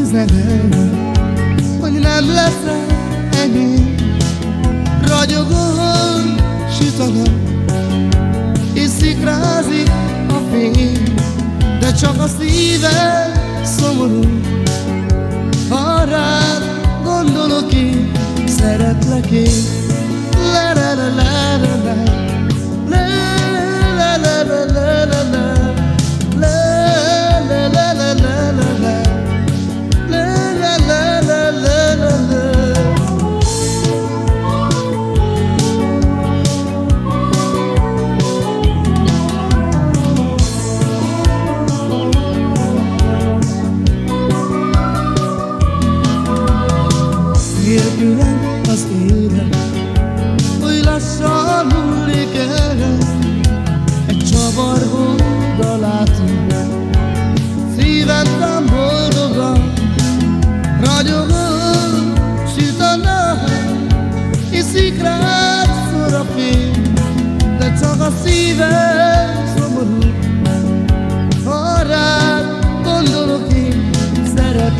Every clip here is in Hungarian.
üzenem Hogy nem lesz enyém Ragyogom, süt a nap És szikrázik a fény De csak a szívem szomorú. Ha rád gondolok én Szeretlek én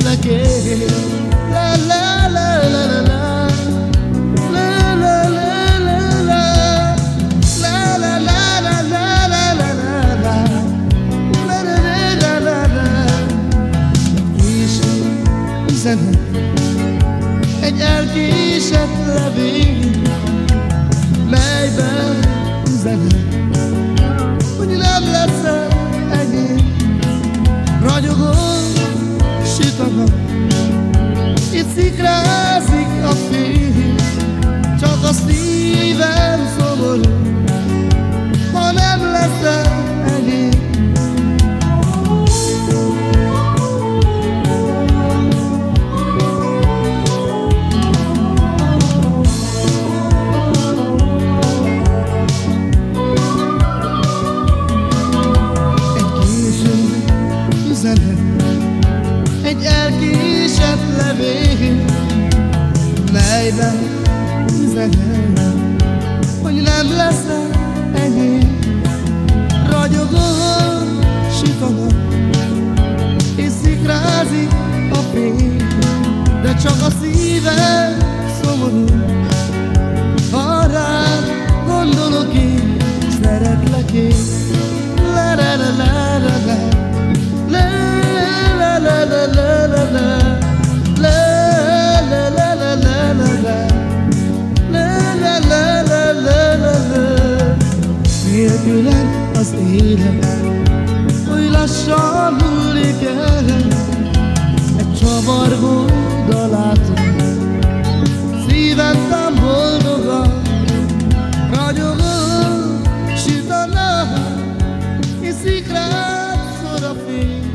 again. La egy elkésett levél, melyben üzenet. e graças. fejben üzenem, hogy nem leszel enyém. Ragyogol, sütanak, és szikrázik a fény, de csak a szívem szomorú, ha rád gondolok én, szeretlek én. see